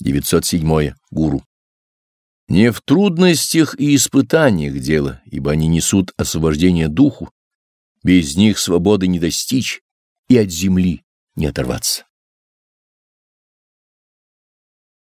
907. Гуру. Не в трудностях и испытаниях дело, ибо они несут освобождение духу. Без них свободы не достичь и от земли не оторваться.